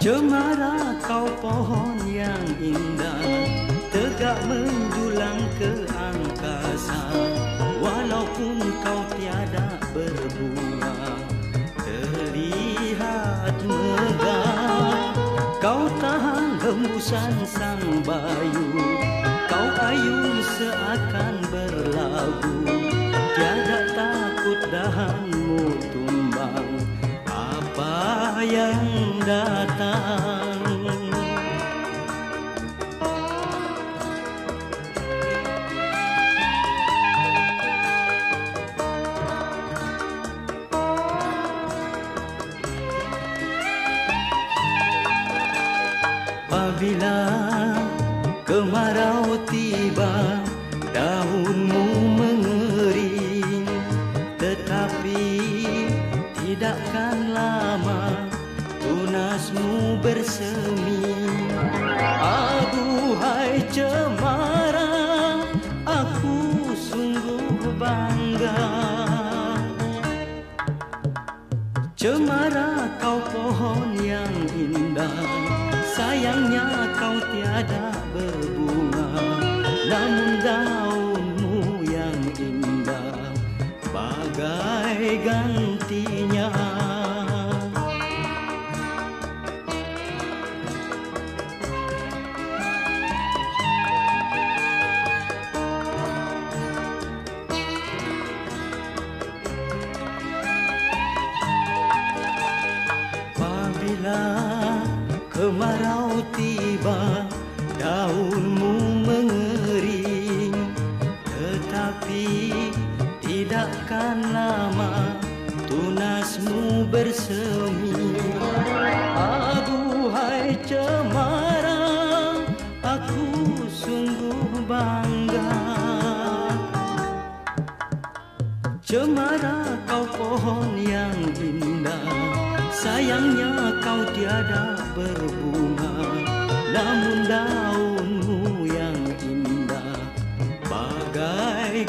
Cemara kau pohon yang indah Tegak menjulang ke angkasa. Walaupun kau tiada berbunga Terlihat megah. Kau tahan hembusan sang bayu Kau ayun seakan berlagu Tiada takut dahanmu tumbang Apa yang datang. Apabila kemarau tiba Daunmu Bersemi Aduhai cemara Aku sungguh bangga. Cemara kau pohon yang indah. Sayangnya kau tiada berbunga. Namun daunmu yang indah. Bagai gantinya kemarau tiba daunmu mengering. Tetapi tidakkan lama tunasmu bersemi. Aduhai cemara aku sungguh bangga. Cemara kau pohon yang indah Sayangnya kau tiada berbunga Namun daunmu yang indah. Bagai